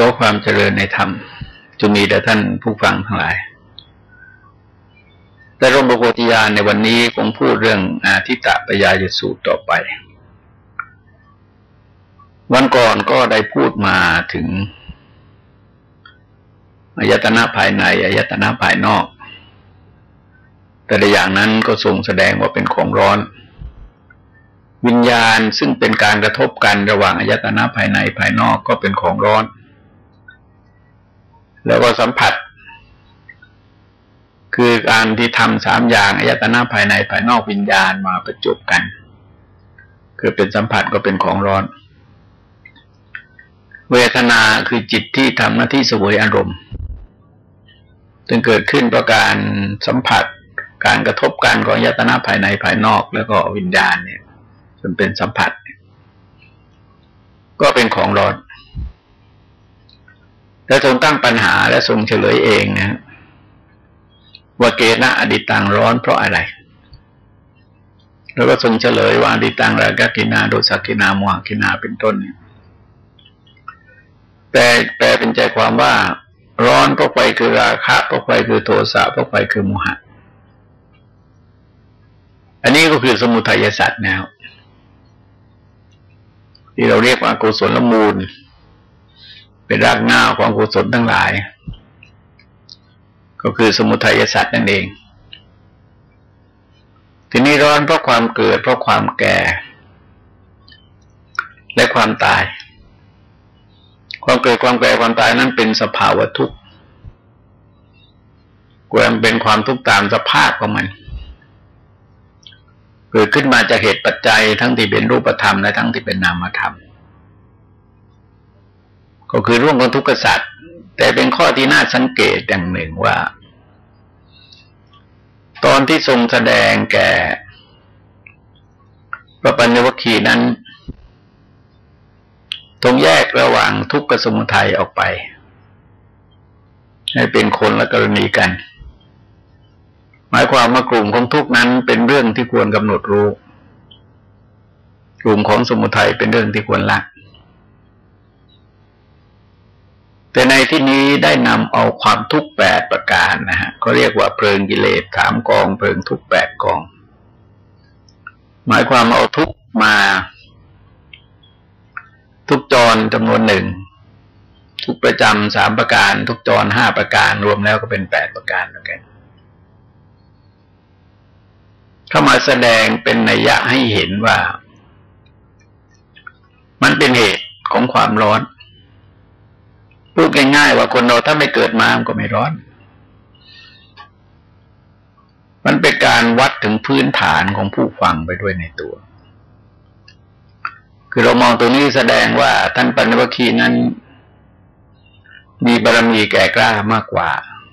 ขอความเจริญในธรรมจะมีแต่ท่านผู้ฟังทั้งหลาย แต่ร่มโพธิญาณในวันนี้คงพูดเรื่องอาทิตะปยายสูตรต่อไป วันก่อนก็ได้พูดมาถึงอายตนะภายในอายตนะภายนอก แต่ละอย่างนั้นก็ทรงแสดงว่าเป็นของร้อน วิญญาณซึ่งเป็นการกระทบกันระหว่างอายตนะภายในภายนอกก็เป็นของร้อน แล้วก็สัมผัส คือการที่ทำสามอย่างอายตนะภายในภายนอกวิญญาณมาประจบกัน คือเป็นสัมผัสก็เป็นของร้อน เวทนาคือจิตที่ทำหน้าที่สวยอารมณ์จึงเกิดขึ้นเพราะการสัมผัสการกระทบกันของยตนาภายในภายนอกแล้วก็วิญญาณเนี่ยจนเป็นสัมผัส ก็เป็นของร้อน แล้วทรงตั้งปัญหาและทรงเฉลยเองนะว่าเกณะอดีตังร้อนเพราะอะไร แล้วก็ทรงเฉลยว่าอดีตังรากกินาโดสกินามวกินาเป็นต้นเนี่ยแปลแปลเป็นใจความว่า ร้อนเพราะไฟคือราคะเพราะไฟคือโทสะเพราะไฟคือโมหะ อันนี้ก็คือสมุทัยสัตว์แนวที่เราเรียกว่ากุศลมูล เป็นรากหน้าของกุศลทั้งหลาย ก็คือสมุทัยสัตว์นั่นเอง ทีนี้ร้อนเพราะความเกิด เพราะความแก่ และความตาย ความเกิดความแก่ความตายนั้นเป็นสภาวะทุกข์ความเป็นความทุกข์ตามสภาพของมันเกิดขึ้นมาจากเหตุปัจจัยทั้งที่เป็นรูปธรรมและทั้งที่เป็นนามธรรม ก็คือร่วงของทุกข์สัตว์แต่เป็นข้อที่น่าสังเกตอย่างหนึ่งว่า ตอนที่ทรงแสดงแก่พระปัญญวคีนั้นทรงแยกระหว่างทุกข์สมุทัยออกไป ให้เป็นคนละกรณีกัน หมายความว่ากลุ่มของทุกข์นั้นเป็นเรื่องที่ควรกำหนดรู้ กลุ่มของสมุทัยเป็นเรื่องที่ควรละ แต่ในที่นี้ได้นำเอาความทุกข์แปดประการนะฮะก็เรียกว่าเพลิงกิเลสสามกอง เพลิงทุกแปดกอง หมายความเอาทุกมา ทุกจรจำนวนหนึ่งทุกประจำสามประการ ทุกจรห้าประการรวมแล้วก็เป็นแปดประการแล้วกันเข้ามาแสดงเป็นนัยยะให้เห็นว่า มันเป็นเหตุของความร้อน พูดง่ายๆว่าคนเราถ้าไม่เกิดมามันก็ไม่ร้อน มันเป็นการวัดถึงพื้นฐานของผู้ฟังไปด้วยในตัว คือเรามองตรงนี้แสดงว่าท่านปัญญวคีนั้น มีบารมีแก่กล้ามากกว่า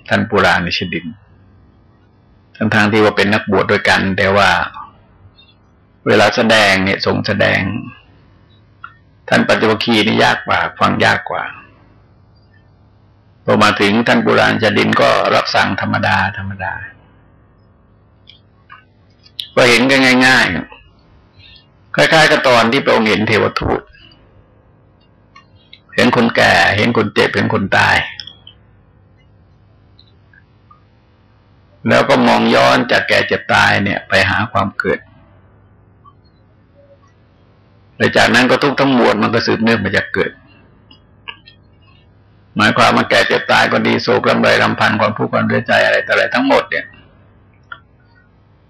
ท่านปุราณิชดินทั้งทางที่ว่าเป็นนักบวชด้วยกัน แต่ว่า เวลาแสดงเนี่ยทรงแสดง ท่านปัญญวคีนี่ยากกว่า ฟังยากกว่า พอมาถึงท่านโบราณจดินก็รับสั่งธรรมดาธรรมดา ก็เห็นกันง่ายๆคล้ายๆกับตอนที่พระองค์เห็นเทวทูต เห็นคนแก่ เห็นคนเจ็บ เห็นคนตาย แล้วก็มองย้อนจากแก่เจ็บตายเนี่ย ไปหาความเกิดแลวจากนั้นก็ทุกทั้งมวลมันก็สืบเนื่องมาจากเกิด หมายความมาแก่เจ็บตายก็ดีโศกลำไรลำพันธ์ความผู้ความเดือใจอะไรแต่อะไรทั้งหมดเนี่ย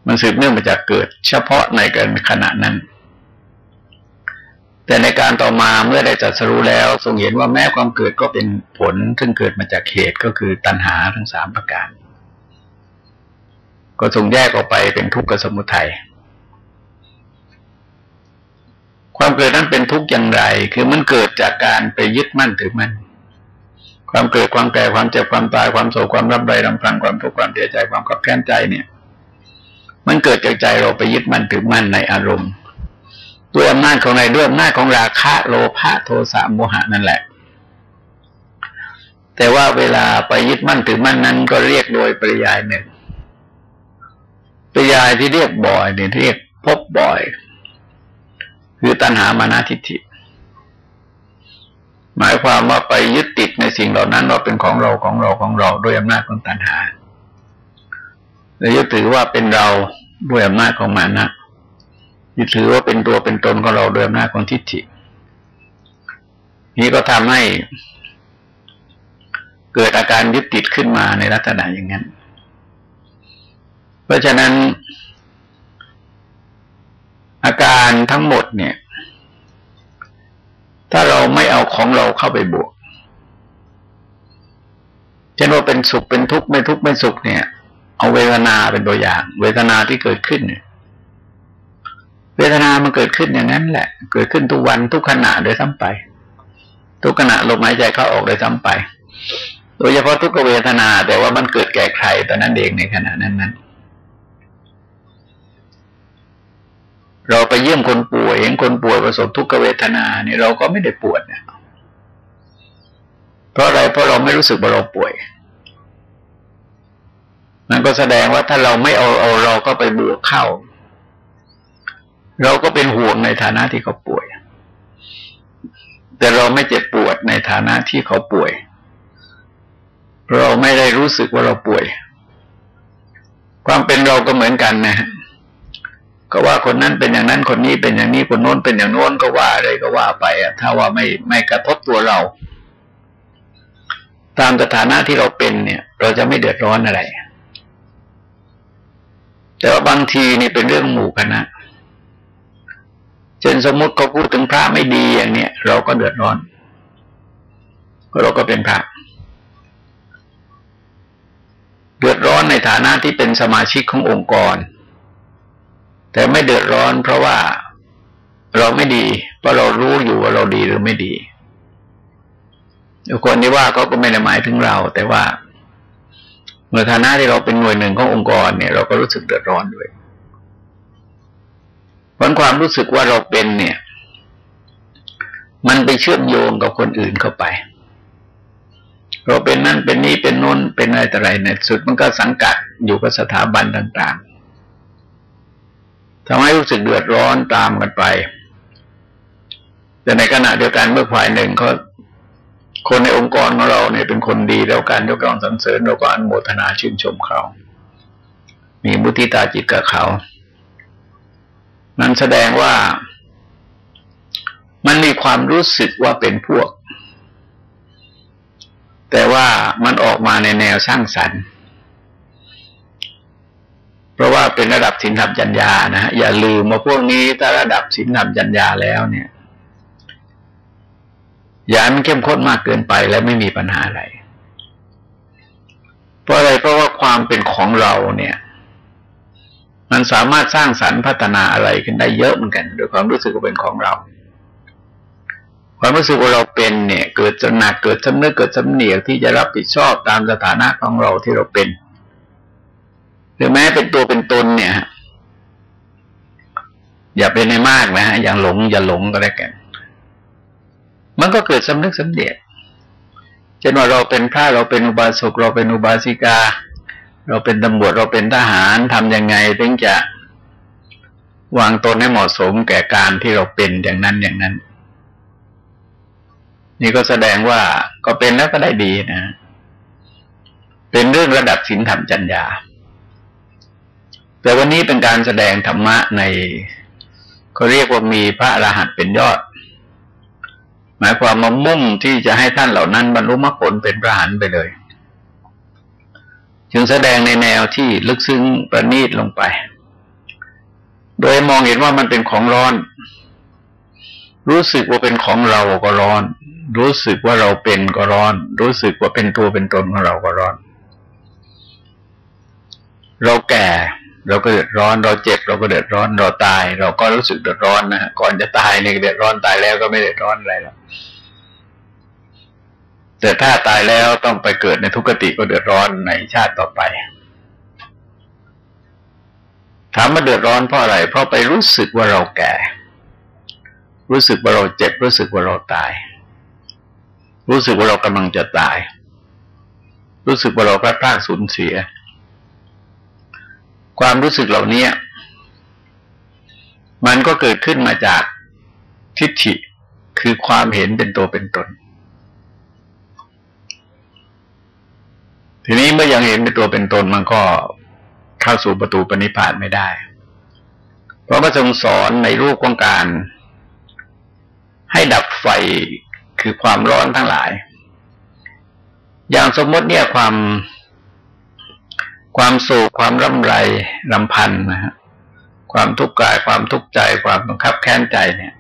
มันสืบเนื่องมาจากเกิด เฉพาะในการขณะนั้น แต่ในการต่อมาเมื่อได้จัดสรู้แล้วทรงเห็นว่าแม้ความเกิดก็เป็นผล ซึ่งเกิดมาจากเหตุก็คือตัณหาทั้งสามประการ ก็ทรงแยกออกไปเป็นทุกข์กับสมุทัยความเกิดนั้นเป็นทุกข์อย่างไร คือมันเกิดจากการไปยึดมั่นถือมั่น ความเกิดความแก่ความเจ็บความตายความโศกความรับไรรำพันความทุกข์ความเสียใจความขับแค้นใจเนี่ย มันเกิดจากใจเราไปยึดมั่นถือมั่นในอารมณ์ด้วยอำนาจของในด้วยอำนาจของราคะโลภะโทสะโมหะนั่นแหละ แต่ว่าเวลาไปยึดมั่นถือมั่นนั้น ก็เรียกโดยปริยายหนึ่งปริยายที่เรียกบ่อยเนี่ยเรียกพบบ่อย คือตัณหามานาทิฏฐิ มายความว่าไปยึดติดในสิ่งเหล่านั้นว่าเป็นของเราของเราของเราด้วยอำนาจของตัณหาและยึดถือว่าเป็นเราด้วยอำนาจของมานะยึดถือว่าเป็นตัวเป็นตนของเราด้วยอำนาจของทิฏฐิ นี้ก็ทำให้เกิดอาการยึดติดขึ้นมาในลักษณะอย่างนั้น เพราะฉะนั้น อาการทั้งหมดเนี่ย ถ้าเราไม่เอาของเราเข้าไปบวกเช่นว่าเป็นสุขเป็นทุกข์ไม่ทุกข์ไม่สุขเนี่ย เอาเวทนาเป็นตัวอย่าง เวทนาที่เกิดขึ้นเนี่ยเวทนามันเกิดขึ้นอย่างนั้นแหละ เกิดขึ้นทุกวันทุกขณะโดยทั้งไป ทุกขณะลมหายใจเข้าออกเลยซ้ำไป โดยเฉพาะทุกเวทนาแต่ว่ามันเกิดแก่ใครตอนนั้นเองในขณะนั้นนั้น เราไปเยี่ยมคนป่วย เห็นคนป่วยประสบทุกขเวทนาเนี่ยเราก็ไม่ได้ปวดเนี่ยเพราะอะไรเพราะเราไม่รู้สึกว่าเราป่วยนั่นก็แสดงว่าถ้าเราไม่เอาเอาเราก็ไปบวกเข้า เราก็เป็นห่วงในฐานะที่เขาป่วย แต่เราไม่เจ็บปวดในฐานะที่เขาป่วย เราไม่ได้รู้สึกว่าเราป่วย ความเป็นเราก็เหมือนกันนะฮะ ก็ว่าคนนั้นเป็นอย่างนั้นคนนี้เป็นอย่างนี้คนโน้นเป็นอย่างโน้นก็ว่าอะไรก็ว่าไปอะถ้าว่าไม่ไม่กระทบตัวเรา ตามสถานะที่เราเป็นเนี่ย เราจะไม่เดือดร้อนอะไร แต่ว่าบางทีนี่เป็นเรื่องหมู่คณะเช่นสมมติเขาพูดถึงพระไม่ดีอย่างเนี้ยเราก็เดือดร้อนเพราะเราก็เป็นพระเดือดร้อนในฐานะที่เป็นสมาชิกขององค์กร แต่ไม่เดือดร้อนเพราะว่าเราไม่ดี เพราะเรารู้อยู่ว่าเราดีหรือไม่ดีคนที่ว่าเขาก็ไม่ได้หมายถึงเรา แต่ว่าเมื่อฐานะที่เราเป็นหน่วยหนึ่งขององค์กรเนี่ย เราก็รู้สึกเดือดร้อนด้วยผลความรู้สึกว่าเราเป็นเนี่ย มันไปเชื่อมโยงกับคนอื่นเข้าไป เราเป็นนั่นเป็นนี้เป็นน้นเป็นอะไรแต่ไรเนี่ยสุดมันก็สังกัดอยู่กับสถาบันต่าง ๆ ทำให้รู้สึกเดือดร้อนตามกันไป แต่ในขณะเดียวกันเมื่อฝ่ายหนึ่งเขาคนในองค์กรของเราเนี่ยเป็นคนดีแล้วการยกย่องสรรเสริญเราก็อนโมทนาชื่นชมเขา มีมุติตาจิตกับเขา นั้นแสดงว่ามันมีความรู้สึกว่าเป็นพวก แต่ว่ามันออกมาในแนวสร้างสรรค์ ราะว่าเป็นระดับสินธรรมจัญญานะฮะอย่าลืมว่าพวกนี้ถ้าระดับสินธรรมจัญญาแล้วเนี่ยอย่ามันเข้มข้นมากเกินไปและไม่มีปัญหาอะไร เพราะอะไรเพราะว่าความเป็นของเราเนี่ย มันสามารถสร้างสรรค์พัฒนาอะไรขึ้นได้เยอะเหมือนกันโดยความรู้สึกว่าเป็นของเรา ความรู้สึกว่าเราเป็นเนี่ย เกิดจนหนักเกิดสำนึกเกิดสำเนียกที่จะรับผิดชอบตามสถานะของเราที่เราเป็น หรือแม้เป็นตัวเป็นตนเนี่ย อย่าเป็นในมากนะฮะอย่าหลง อย่าหลงก็แล้วกัน มันก็เกิดสำนึกสำเนียกเช่นว่าเราเป็นพระเราเป็นอุบาสกเราเป็นอุบาสิกา เราเป็นตำรวจเราเป็นทหารทำยังไงถึงจะวางตนให้เหมาะสมแก่การที่เราเป็นอย่างนั้นอย่างนั้น นี่ก็แสดงว่าก็เป็นแล้วก็ได้ดีนะ เป็นเรื่องระดับศีลธรรมจัญญา แต่วันนี้เป็นการแสดงธรรมะในเขาเรียกว่ามีพระอรหันต์เป็นยอด หมายความมามุ่งที่จะให้ท่านเหล่านั้นบรรลุมรรคผลเป็นพระอรหันต์ไปเลย จึงแสดงในแนวที่ลึกซึ้งประณีตลงไป โดยมองเห็นว่ามันเป็นของร้อน รู้สึกว่าเป็นของเราก็ร้อน รู้สึกว่าเราเป็นก็ร้อน รู้สึกว่าเป็นตัวเป็นตนของเราก็ร้อน เราแก่ เราก็เดือดร้อนเราเจ็บ เราก็เดือดร้อนเราตาย เราก็รู้สึกเดือดร้อนนะก่อนจะตายเนี่ยเดือดร้อนตายแล้วก็ไม่เดือดร้อนอะไรหรอกแต่ถ้าตายแล้วต้องไปเกิดในทุกขติก็เดือดร้อนในชาติต่อไปถามมาเดือดร้อนเพราะอะไร เพราะไปรู้สึกว่าเราแก่ รู้สึกว่าเราเจ็บ รู้สึกว่าเราตาย รู้สึกว่าเรากำลังจะตาย รู้สึกว่าเราพลาดพลาดสูญเสีย ความรู้สึกเหล่านี้มันก็เกิดขึ้นมาจากทิฏฐิคือความเห็นเป็นตัวเป็นตน ทีนี้เมื่อยังเห็นเป็นตัวเป็นตนมันก็เข้าสู่ประตูปณิพานไม่ได้ เพราะพระทรงสอนในรูปของการ ให้ดับไฟคือความร้อนทั้งหลาย อย่างสมมติเนี่ยความ ความสุขความร่ำไรรำพันนะฮะความทุกข์กายความทุกข์ใจความบังคับแค้นใจเนี่ย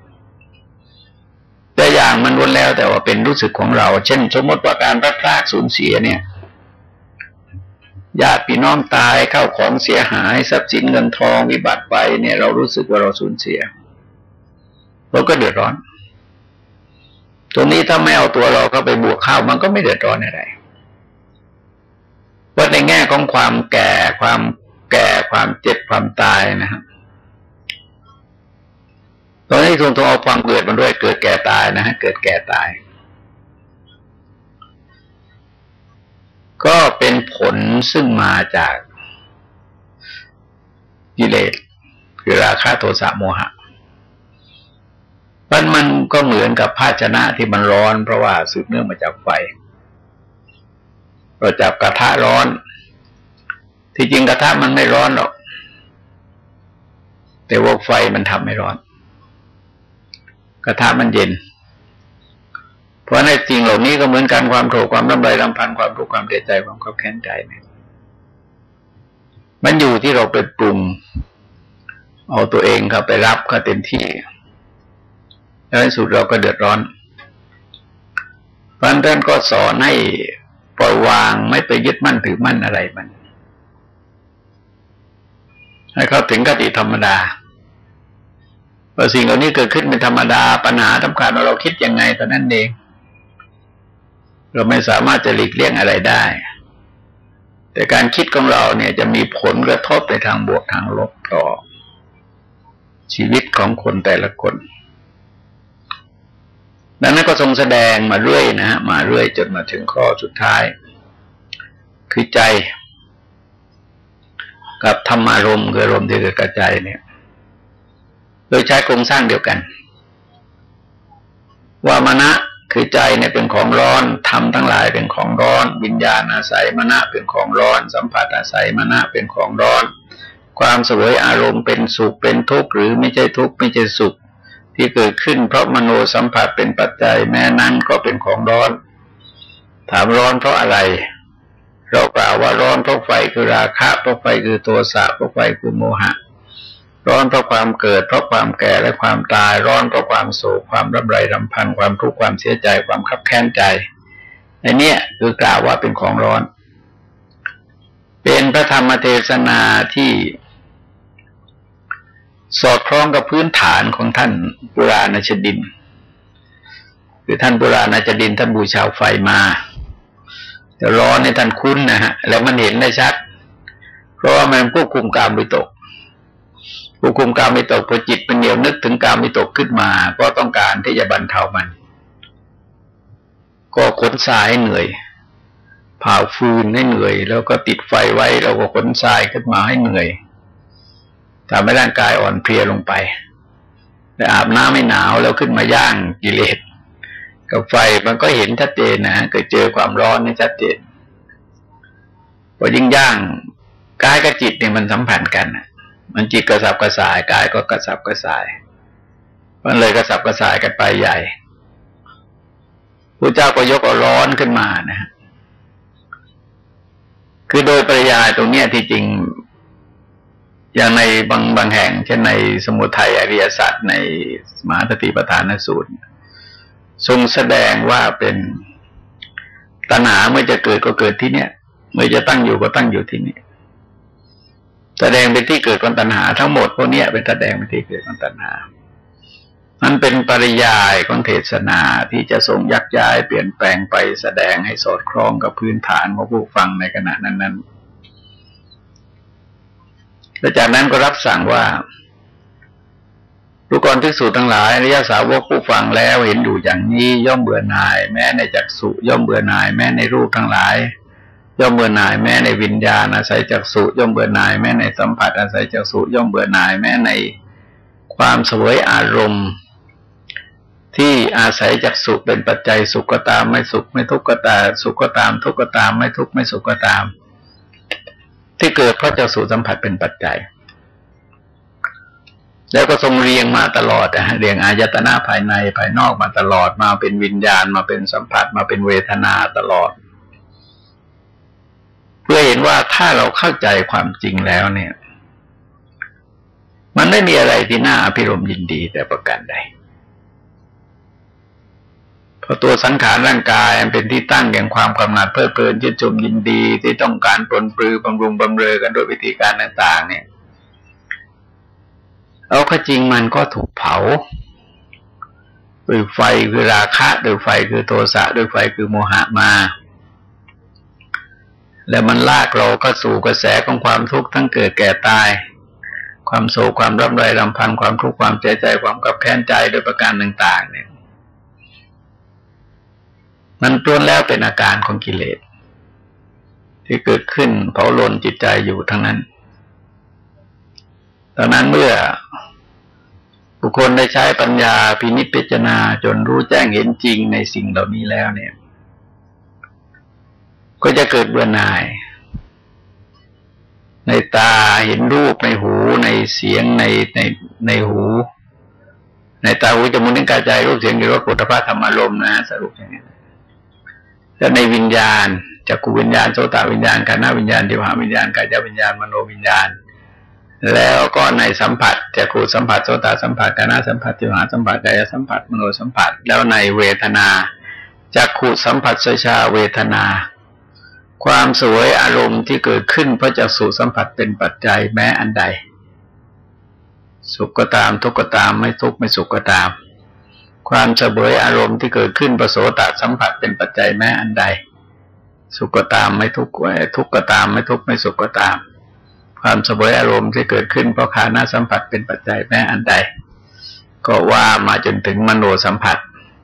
แต่อย่างมันวนแล้วแต่ว่าเป็นรู้สึกของเรา เช่น สมมติว่าการพลาดพลาดสูญเสียเนี่ยญาติพี่น้องตายเข้าของเสียหายทรัพย์สินเงินทองวิบัติไปเนี่ย เรารู้สึกว่าเราสูญเสียเราก็เดือดร้อน ตรงนี้ถ้าไม่เอาตัวเราเข้าไปบวกเข้ามันก็ไม่เดือดร้อนอะไร ว่าในแง่ของความแก่ความแก่ความเจ็บความตายนะครับตอนนี้ทรงทรงเอาความเกิดมันด้วยเกิดแก่ตายนะฮะเกิดแก่ตาย ก็เป็นผลซึ่งมาจากกิเลสคือราคะโทสะโมหะมันมันก็เหมือนกับภาชนะที่มันร้อนเพราะว่าสืบเนื่องมาจากไฟ เราจับกระทะร้อน ที่จริงกระทะมันไม่ร้อนหรอก แต่ว่าไฟมันทำให้ร้อน กระทะมันเย็น เพราะในจริงเหล่านี้ก็เหมือนกันความโกรธความรำไรรำพันความทุกข์ความเสียใจความขับแค้นใจเนี่ยมันอยู่ที่เราไปปรุง เอาตัวเองเข้าไปรับก็เต็มที่แล้วในสุดเราก็เดือดร้อนพราะนั้นก็สอนให้ ปล่อยวางไม่ไปยึดมั่นถือมั่นอะไรมัน ให้เขาถึงกติธรรมดาว่าสิ่งเหล่านี้เกิดขึ้นเป็นธรรมดาปัญหาสำคัญว่าเราคิดยังไงตอนนั้นเอง เราไม่สามารถจะหลีกเลี่ยงอะไรได้ แต่การคิดของเราเนี่ยจะมีผลกระทบในทางบวกทางลบต่อชีวิตของคนแต่ละคน ดังนั้นก็ทรงแสดงมาเรื่อยนะฮะมาเรื่อยจนมาถึงข้อสุดท้าย คือใจ กับธรรมารมณ์คืออารมณ์ที่เกิดกระจายเนี่ย โดยใช้โครงสร้างเดียวกัน ว่ามณะคือใจเนี่ยเป็นของร้อนธรรมทั้งหลายเป็นของร้อน วิญญาณอาศัยมณะเป็นของร้อน สัมผัสอาศัยมณะเป็นของร้อน ความสวยอารมณ์เป็นสุขเป็นทุกข์หรือไม่ใช่ทุกข์ไม่ใช่สุข ที่เกิดขึ้นเพราะมโนสัมผัสเป็นปัจจัยแม้นั้นก็เป็นของร้อน ถามร้อนเพราะอะไร เรากล่าวว่าร้อนเพราะไฟคือราคะเพราะไฟคือโทสะเพราะไฟคือโมหะ ร้อนเพราะความเกิดเพราะความแก่และความตายร้อนเพราะความโศกความรำไรรำพันความทุกข์ความเสียใจความขับแค้นใจในนี้คือกล่าวว่าเป็นของร้อน เป็นพระธรรมเทศนาที่ สอดคล้องกับพื้นฐานของท่านปุราณชดิน คือท่านปุราณชดินท่านบูชาไฟมาแต่ร้อนในท่านคุ้นนะฮะแล้วมันเห็นได้ชัด เพราะว่ามันควบคุมการมิตกควบคุมการมิตกพอจิตเป็นเหนียวนึกถึงการมิตกขึ้นมา ก็ต้องการที่จะบรรเทามัน ก็ขนทรายเหนื่อยเผาฟืนให้เหนื่อย แล้วก็ติดไฟไว้แล้วก็ขนทรายขึ้นมาให้เหนื่อย ทำให้ร่างกายอ่อนเพลียลงไปแต่อาบน้ำไม่หนาวแล้วขึ้นมาย่างกิเลสกับไฟมันก็เห็นชัดเจนนะเกิดเจอความร้อนนี่ชัดเจนพอยิ่งย่างกายกับจิตเนี่ยมันสัมพันธ์กันมันจิตกระสับกระส่ายกายก็กระสับกระส่าย มันเลยกระสับกระส่ายกันไปใหญ่พระเจ้าก็ยกเอาร้อนขึ้นมานะคือโดยปริยายตรงเนี้ยที่จริง อย่างในบางบางแห่ง เช่นในสมุทัยอริยสัจในมหาสติปัฏฐานสูตร ทรงแสดงว่าเป็นตัณหาเมื่อจะเกิดก็เกิดที่เนี้ยเมื่อจะตั้งอยู่ก็ตั้งอยู่ที่นี่แสดงเป็นที่เกิดของตัณหา ทั้งหมดพวกนี้เป็นแสดงเป็นที่เกิดของตัณหามันเป็นปริยายของเทศนาที่จะทรงยักย้ายเปลี่ยนแปลงไปแสดงให้สอดคล้องกับพื้นฐานของผู้ฟังในขณะนั้นๆ แล้วจากนั้นก็รับสั่งว่าทุกคนที่สูทั้งหลายอริยสาวกผู้ฟังแล้วเห็นอยู่อย่างนี้ย่อมเบื่อหน่าย แม้ในจักสุย่อมเบื่อหน่าย แม้ในรูปทั้งหลาย ย่อมเบื่อหน่าย แม้ในวิญญาณอาศัยจักสุย่อมเบื่อหน่าย แม้ในสัมผัสอาศัยจักสุย่อมเบื่อหน่าย แม้ในความสวยอารมณ์ ที่อาศัยจากสุเป็นปัจจัยสุขก็ตามไม่สุขไม่ทุกข์ก็ตามสุขก็ตาม ทุกข์ก็ตามไม่ทุกข์ไม่สุขก็ตาม ที่เกิดเพราะจากสุสัมผัสเป็นปัจจัย แล้วก็ทรงเรียงมาตลอดนะเรียงอายตนะภายในภายนอกมาตลอดมาเป็นวิญญาณมาเป็นสัมผัสมาเป็นเวทนาตลอด เพื่อเห็นว่าถ้าเราเข้าใจความจริงแล้วเนี่ย มันไม่มีอะไรที่น่าอภิรมยินดีแต่ประการใด เพราะตัวสังขารร่างกายเป็นที่ตั้งแห่งความกำหนัดเพลิดเพลินชื่นชมยินดีที่ต้องการปลนปลือบำรุงบำเรอกันด้วยวิธีการต่าง ๆ เนี่ย เอาข้จริงมันก็ถูกเผาด้วยไฟคือราคะด้วยไฟคือโทสะด้วยไฟคือโมหะมา แล้วมันลากเราก็สู่กระแสของความทุกข์ทั้งเกิดแก่ตาย ความโศกความร่ำไรรำพันความทุกข์ความใจใจความกับแค้นใจโดยประการต่าง ๆ เนี่ย มันต้วนแล้วเป็นอาการของกิเลส ที่เกิดขึ้นเผาลนจิตใจอยู่ทั้งนั้นตอนนั้นเมื่อบุคคลได้ใช้ปัญญาพินิจพิจารณาจนรู้แจ้งเห็นจริงในสิ่งเหล่านี้แล้วเนี่ย ก็จะเกิดเบื่อหน่าย ในตาเห็นรูปในหูในเสียงในในในหู ในตาหูจมูกนิ้วกายใจรูปเสียงกลิ่นรสปุถะพะธรรมารมนะสรุปอย่างนี้ แล้วในวิญญาณจักรวิญญาณโสตวิญญาณกานาวิญญาณทิวหาวิญญาณกายวิญญาณมโนวิญญาณ แล้วก็ในสัมผัสจักรสัมผัสโสตสัมผัสกานาสัมผัสทิวหาสัมผัสกายสัมผัสมโนสัมผัส แล้วในเวทนาจักขูสัมผัสสชาเวทนา ความสวยอารมณ์ที่เกิดขึ้นเพราะจักสุสัมผัสเป็นปัจจัยแม้อันใด สุขก็ตามทุกข์ก็ตามไม่ทุกข์ไม่สุขก็ตาม ความเฉบยอารมณ์ที่เกิดขึ้นประโสตสัมผัสเป็นปัจจัยแม้อันใด สุขก็ตามไม่ทุกข์ทุกข์ก็ตามไม่ทุกข์ไม่สุขก็ตาม ความเฉบยอารมณ์ที่เกิดขึ้นเพราะขานาสัมผัสเป็นปัจจัยแม้อันใด ก็ว่ามาจนถึงมโนสัมผัส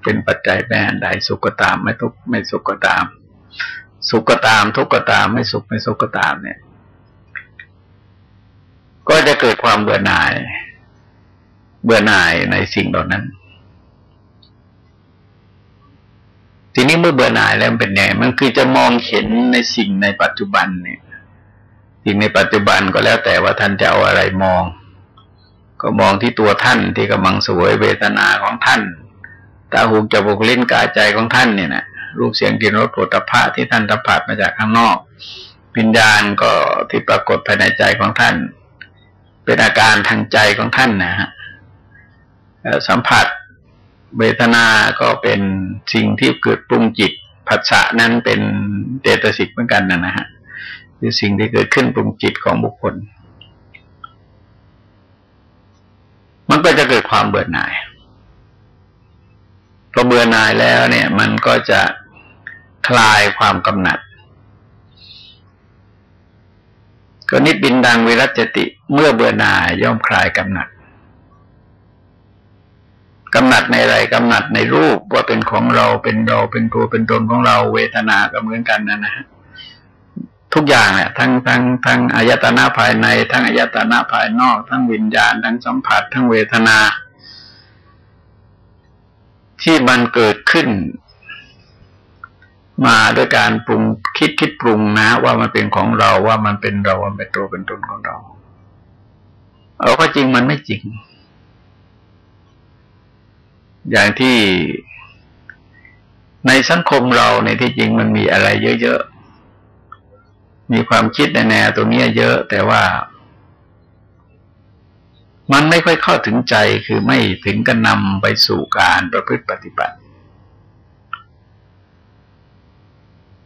เป็นปัจจัยแม้อันใด สุขก็ตามไม่ทุกข์ไม่สุขก็ตาม สุขก็ตามทุกข์ก็ตามไม่สุขไม่สุขก็ตามเนี่ย ก็จะเกิดความเบื่อหน่าย เบื่อหน่ายในสิ่งเหล่านั้นทีนี้ เมื่อเบื่อหน่ายแล้วเป็นไงมันคือจะมองเห็นในสิ่งในปัจจุบันเนี่ยสิ่งในปัจจุบันก็แล้วแต่ว่าท่านจะเอาอะไรมอง ก็มองที่ตัวท่านที่กำลังสวยเวทนาของท่านตาหูจมูกลิ้นกายใจของท่านเนี่ยนะรูปเสียงกลิ่นรสโผฏฐะที่ท่านสัมผัสมาจากข้างนอกวิญญาณก็ที่ปรากฏภายในใจของท่าน เป็นอาการทางใจของท่านนะฮะสัมผัส เวทนาก็เป็นสิ่งที่เกิดปรุงจิตผัสสะนั้นเป็นเตตสิกเหมือนกันนะนะฮะคือสิ่งที่เกิดขึ้นปรุงจิตของบุคคล มันก็จะเกิดความเบื่อหน่ายพอเบื่อหน่ายแล้วเนี่ย มันก็จะคลายความกำหนัด ก็นิบินดังวิรัจติเมื่อเบื่อหน่ายย่อมคลายกำหนัด กำหนัดในอะไรกำหนัดในรูปว่าเป็นของเราเป็นเราเป็นตัวเป็นตนของเราเวทนาก็เหมือนกันนะนะทุกอย่างเนี่ยทั้งทั้งทั้งอายตนะภายใน ทั้งอายตนะภายนอก ทั้งวิญญาณ ทั้งสัมผัส ทั้งเวทนา ที่มันเกิดขึ้น มาด้วยการปรุงคิดคิดปรุงนะ ว่ามันเป็นของเราว่ามันเป็นเราว่าเป็นตัวเป็นตนของเราเอาก็จริงมันไม่จริง อย่างที่ในสังคมเราในที่จริงมันมีอะไรเยอะๆ มีความคิดในแนวตรงนี้เยอะ แต่ว่า มันไม่ค่อยเข้าถึงใจคือไม่ถึงกันนำไปสู่การประพฤติปฏิบัติ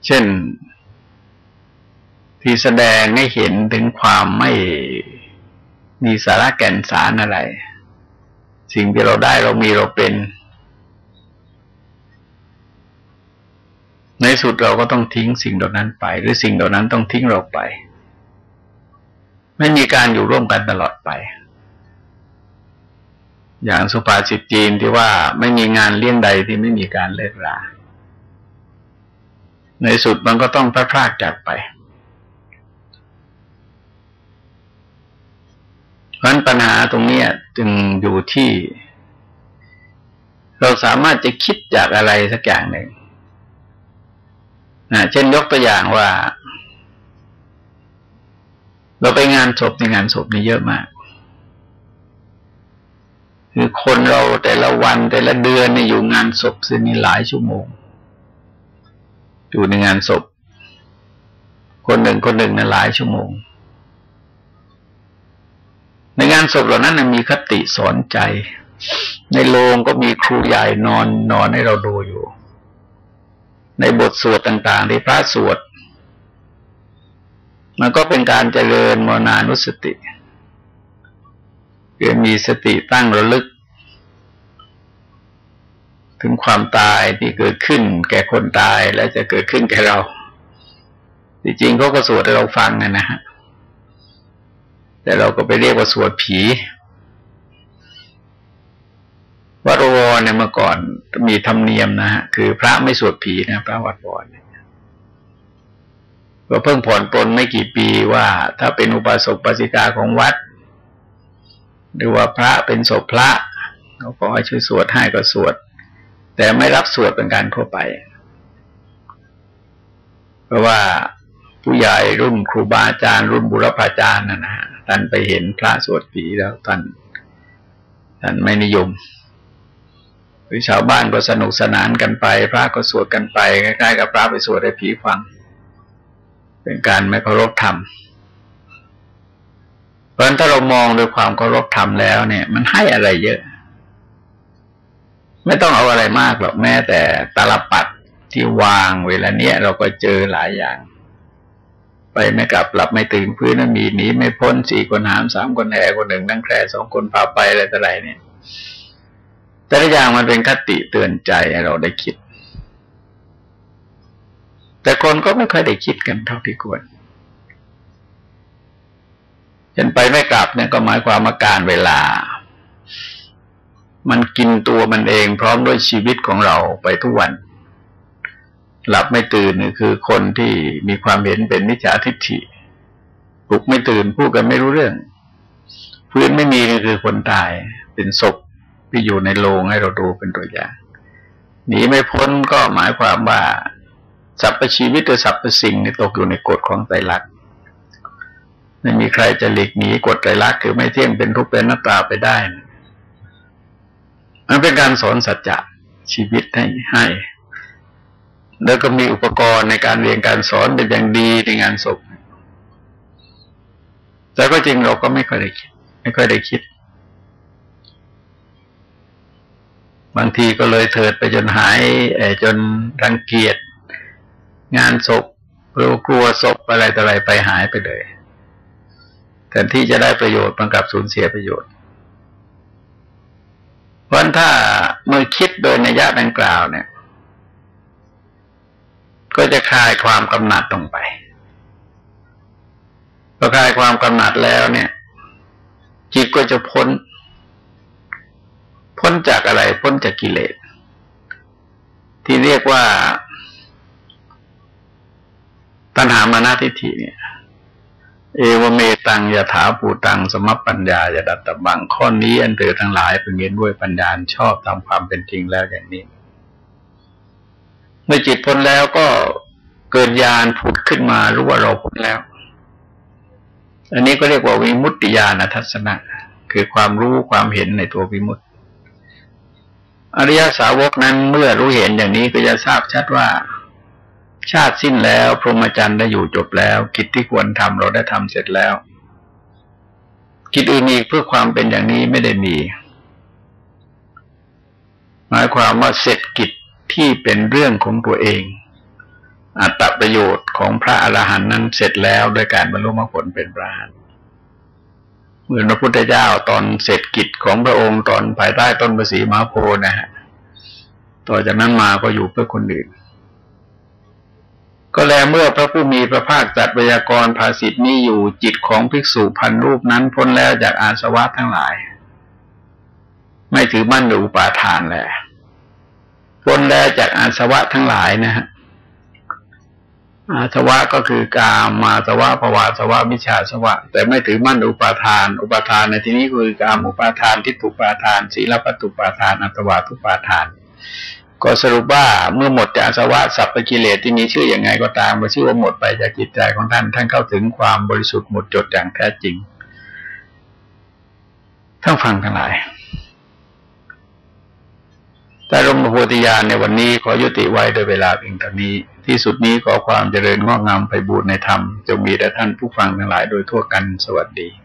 เช่น ที่แสดงให้เห็นถึงความไม่มีสาระแก่นสารอะไร สิ่งที่เราได้เรามีเราเป็น ในสุดเราก็ต้องทิ้งสิ่งเหล่านั้นไป หรือสิ่งเหล่านั้นต้องทิ้งเราไป ไม่มีการอยู่ร่วมกันตลอดไป อย่างสุภาษิตจีนที่ว่าไม่มีงานเลี้ยงใดที่ไม่มีการเลิกราในสุดมันก็ต้องพลาดพลาดจากไป เพราะปัญหาตรงนี้จึงอยู่ที่ เราสามารถจะคิดจากอะไรสักอย่างหนึ่งนะเช่นยกตัวอย่างว่า เราไปงานศพในงานศพนี่เยอะมาก คือคนเราแต่ละวันแต่ละเดือนนี่อยู่งานศพซึ่งนี่หลายชั่วโมง อยู่ในงานศพ คนหนึ่งคนหนึ่งนะหลายชั่วโมง ในงานศพเหล่านั้นมีคติสอนใจ ในโรงก็มีครูใหญ่นอนนอนให้เราดูอยู่ ในบทสวดต่างๆที่พระสวด มันก็เป็นการเจริญมนานุสติคือมีสติตั้งระลึก ถึงความตายที่เกิดขึ้น แก่คนตายและจะเกิดขึ้นแก่เรา จริงๆเขาก็สวดให้เราฟังนะฮะ แต่เราก็ไปเรียกว่าสวดผีวัดวรเนี่ยเมื่อก่อนมีธรรมเนียมนะฮะคือพระไม่สวดผีนะพระวัดวรก็เพิ่งผ่อนปลนไม่กี่ปีว่า ถ้าเป็นอุปสมบทสิกาของวัด หรือว่าพระเป็นศพพระเขาก็ให้ช่วยสวดให้ก็สวด แต่ไม่รับสวดเป็นการทั่วไป เพราะว่าผู้ใหญ่รุ่นครูบาอาจารย์ รุ่นบุรพาจารย์นะนะ ท่านไปเห็นพระสวดผีแล้วท่านท่านไม่นิยม หรือชาวบ้านก็สนุกสนานกันไป พระก็สวดกันไปใกล้ๆกับพระไปสวดให้ผีฟัง เป็นการไม่เคารพธรรมเพราะฉะนั้นถ้าเรามองด้วยความเคารพธรรมแล้วเนี่ย มันให้อะไรเยอะ ไม่ต้องเอาอะไรมากหรอกแม้แต่ตาลปัดที่วางเวลาเนี้ยเราก็เจอหลายอย่าง ไปไม่กลับหลับไม่ตื่นพื้นมีหนีไม่พ้นสี่คนหามสามคนแห่คนหนึ่งนั่งแคร่สองคนพาไปอะไรต่ออะไรเนี่ย แต่ละอย่างมันเป็นคติเตือนใจให้เราได้คิด แต่คนก็ไม่ค่อยได้คิดกันเท่าที่ควรฉันไปไม่กลับเนี่ยก็หมายความว่าการเวลา มันกินตัวมันเองพร้อมด้วยชีวิตของเราไปทุกวัน หลับไม่ตื่นคือคนที่มีความเห็นเป็นมิจฉาทิฏฐิปลุกไม่ตื่นพูดกันไม่รู้เรื่อง พื้นไม่มีนี่คือคนตาย เป็นศพที่อยู่ในโลงให้เราดูเป็นตัวอย่างหนีไม่พ้นก็หมายความว่าสรรพชีวิตหรือสรรพสิ่งนี่ตกอยู่ในกฎของไตรลักษณ์ไม่มีใครจะหลีกหนีกฎไตรลักษณ์คือไม่เที่ยงเป็นทุกข์เป็นหนัตตาไปได้ มันเป็นการสอนสัจจะชีวิตให้ให้ แล้วก็มีอุปกรณ์ในการเรียนการสอนเป็นอย่างดีในงานศพแต่ก็จริงเราก็ไม่ค่อยได้คิด ไม่ค่อยได้คิด บางทีก็เลยเถิดไปจนหายจนรังเกียจงานศพหรือกลัวศพอะไรต่ออะไรไปหายไปเลยแทนที่จะได้ประโยชน์มันกลับสูญเสียประโยชน์เพราะถ้าเมื่อคิดโดยในญาติดังกล่าวเนี่ย ก็จะคลายความกำหนัดลงไปพอคลายความกำหนัดแล้วเนี่ย จิตก็จะพ้น พ้นจากอะไร พ้นจากกิเลส ที่เรียกว่า ตัณหามานาทิฏฐิเนี่ย เอวเมตังยถาปูตัง สมปัญญายดัตตบังข้อนี้อันเธอทั้งหลายเป็นเงินด้วยปัญญาชอบตามความเป็นจริงแล้วอย่างนี้ เมื่อจิตพ้นแล้วก็เกิดญาณผุดขึ้นมารู้ว่าเราพ้นแล้ว อันนี้ก็เรียกว่าวิมุตติญาณทัศนะ คือความรู้ความเห็นในตัววิมุตติ อริยสาวกนั้นเมื่อรู้เห็นอย่างนี้ก็จะทราบชัดว่า ชาติสิ้นแล้ว พรหมจรรย์ได้อยู่จบแล้ว กิจที่ควรทำเราได้ทำเสร็จแล้ว กิจอื่นอีกเพื่อความเป็นอย่างนี้ไม่ได้มี หมายความว่าเสร็จกิจ ที่เป็นเรื่องของตัวเอง อัตประโยชน์ของพระอรหันต์นั้นเสร็จแล้วโดยการบรรลุมรรคผลเป็นพระอรหันต์เหมือนพระพุทธเจ้าตอนเสร็จกิจของพระองค์ตอนภายใต้ต้นประสีมหาโพนะฮะต่อจากนั้นมาก็อยู่เพื่อคนอื่น ก็แลเมื่อพระผู้มีพระภาคจัดวยากรภาสิทธินี้อยู่จิตของภิกษุพันรูปนั้นพ้นแล้วจากอาสวะทั้งหลาย ไม่ถือมั่นหรืออุปาทานแล้ว พ้นแล้จากอาสวะทั้งหลายนะฮะอาสวะก็คือกามาสวะภวาสวะมิชาสวะ แต่ไม่ถือมั่นอุปาทาน อุปาทานในที่นี้คือกามอุปาทานทิฏฐุปาทานศีลปัตุปาทานอัตวาทุปาทาน ก็สรุปว่าเมื่อหมดจากอาสวะสัพพกิเลสที่มีชื่ออย่างไงก็ตามว่าชื่อว่าหมดไปจากจิตใจของท่านท่านเข้าถึงความบริสุทธิ์หมดจดอย่างแท้จริงทั้งฟังทั้งหลาย แต่รมโพธิญาณในวันนี้ขอยุติไว้โดยเวลาเพียงเท่านี้ ที่สุดนี้ขอความเจริญงอกงามไปบูรณนธรรม จงมีแด่ท่านผู้ฟังทั้งหลายโดยทั่วกันสวัสดี